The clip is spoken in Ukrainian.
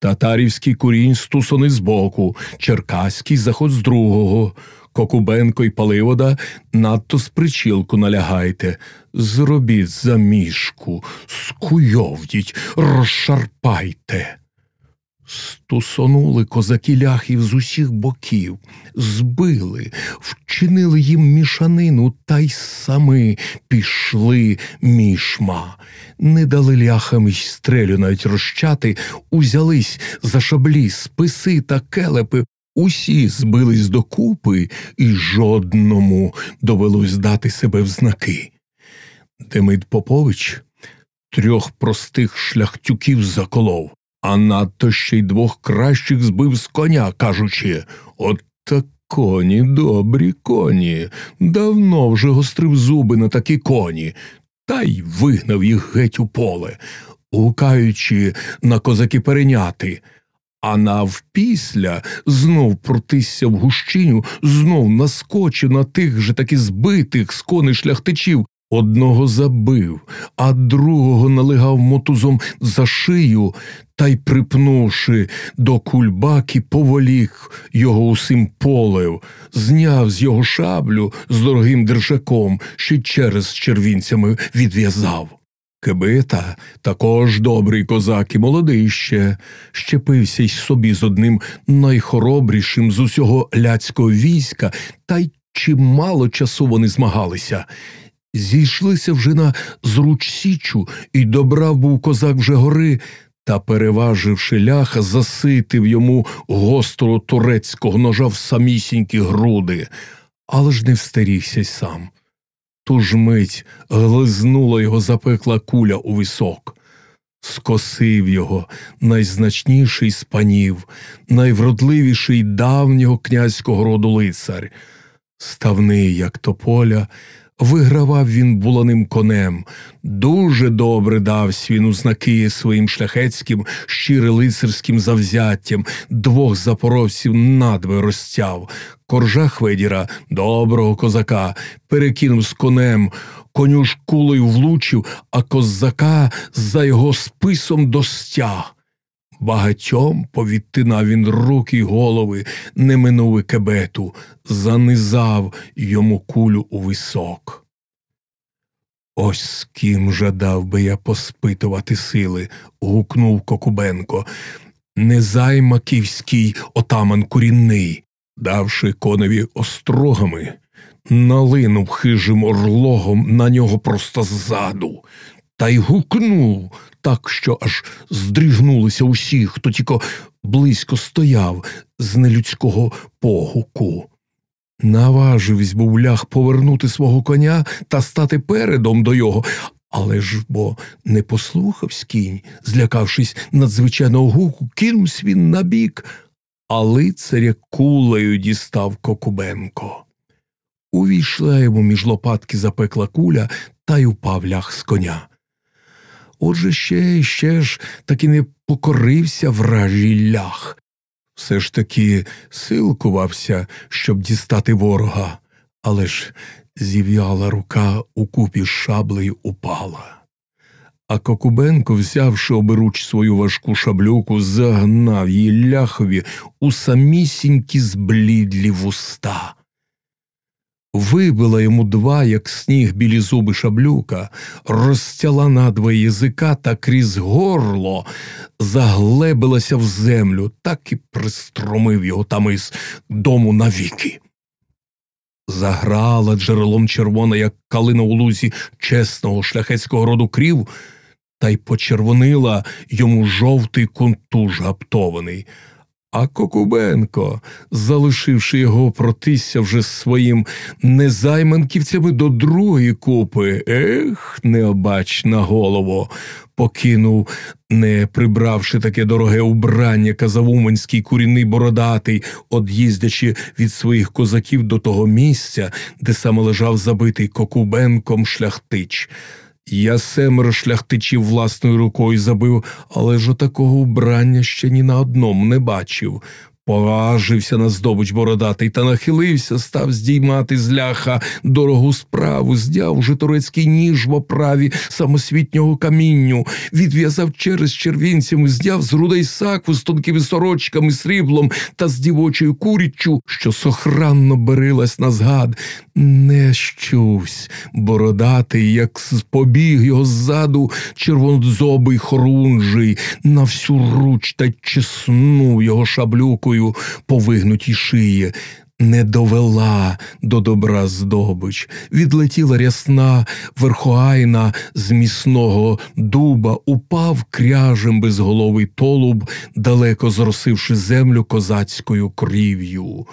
Татарівський курінь стусони збоку, черкаський заход з другого. Кокубенко й Паливода надто з причілку налягайте. Зробіть замішку, скуйовдіть, розшарпайте. Стусонули козаки ляхів з усіх боків, збили, вчинили їм мішанину, та й сами пішли мішма. Не дали ляхам й стрелю навіть розчати, узялись за шаблі, списи та келепи, усі збились докупи, і жодному довелось дати себе в знаки. Демид Попович трьох простих шляхтюків заколов а надто ще й двох кращих збив з коня, кажучи от так коні, добрі коні. Давно вже гострив зуби на такі коні, та й вигнав їх геть у поле, гукаючи на козаки перейняти. А навпісля знов протисся в гущиню, знов наскочив на тих же таки збитих з коней шляхтичів, Одного забив, а другого налегав мотузом за шию та й, припнувши до кульбаки, поволік його усім полев, зняв з його шаблю з дорогим держаком, ще через червінцями відв'язав. Кибита також добрий козак і молодий ще, щепився й собі з одним найхоробрішим з усього ляцького війська, та й чимало часу вони змагалися зійшлися вже на зруч січу, і добрав був козак вже гори, та, переваживши ляха, заситив йому гострого турецького ножа в самісінькі груди, але ж не встерігся й сам. Ту ж мить глизнула його запекла куля у висок. Скосив його найзначніший з панів, найвродливіший давнього князького роду лицар, ставний, як тополя, Вигравав він буланим конем, дуже добре давсь він у знаки своїм шляхетським, щире лицарським завзяттям, двох запорожців надве розтяв. Коржа Хведіра, доброго козака, перекинув з конем, коню ж кулею влучив, а козака за його списом достяг. Багатьом повідтинав він руки й голови, не минув кебету, занизав йому кулю у висок. Ось з ким жадав би я поспитувати сили, гукнув Кокубенко. Незаймаківський отаман курінний, давши коневі острогами, налинув хижим орлогом на нього просто ззаду, та й гукнув так, що аж здригнулися усі, хто тільки близько стояв з нелюдського погуку. Наважився був лях повернути свого коня та стати передом до його, але ж бо не послухав кінь, злякавшись надзвичайного гуку, кинувся він на бік, а лицаря кулею дістав Кокубенко. Увійшла йому між лопатки запекла куля та й упав лях з коня. Отже ще ще ж таки не покорився вражий лях. Все ж таки силкувався, щоб дістати ворога, але ж зів'яла рука у купі шаблею упала. А Кокубенко, взявши оберуч свою важку шаблюку, загнав її ляхові у самісінькі зблідлі вуста вибила йому два, як сніг білі зуби шаблюка, розтяла надвоє язика та крізь горло заглебилася в землю, так і пристромив його там із дому навіки. Заграла джерелом червона, як калина у лузі чесного шляхетського роду крів, та й почервонила йому жовтий кунтуж гаптований. А Кокубенко, залишивши його протисся вже своїм незайманківцями до другої купи, ех, необачна голово, покинув, не прибравши таке дороге убрання, казав Уманський курінний бородатий, од'їздячи від своїх козаків до того місця, де саме лежав забитий Кокубенком шляхтич. Я семеро шляхтичів власною рукою забив, але ж отакого вбрання ще ні на одному не бачив. Поважився на здобич бородатий та нахилився, став здіймати з ляха дорогу справу, здяв турецький ніж в оправі самосвітнього камінню, відв'язав через червінцями, здяв з грудей сакву з тонкими сорочками, сріблом та з дівочою куріччю, що сохранно берилась на згад. Не щувсь, бородатий, як з побіг його ззаду червонозобий хорунжий, на всю руч та чеснув його шаблюкою по вигнутій шиї. Не довела до добра здобич, відлетіла рясна верхоайна з міцного дуба, упав кряжем безголовий толуб, далеко зросивши землю козацькою крів'ю.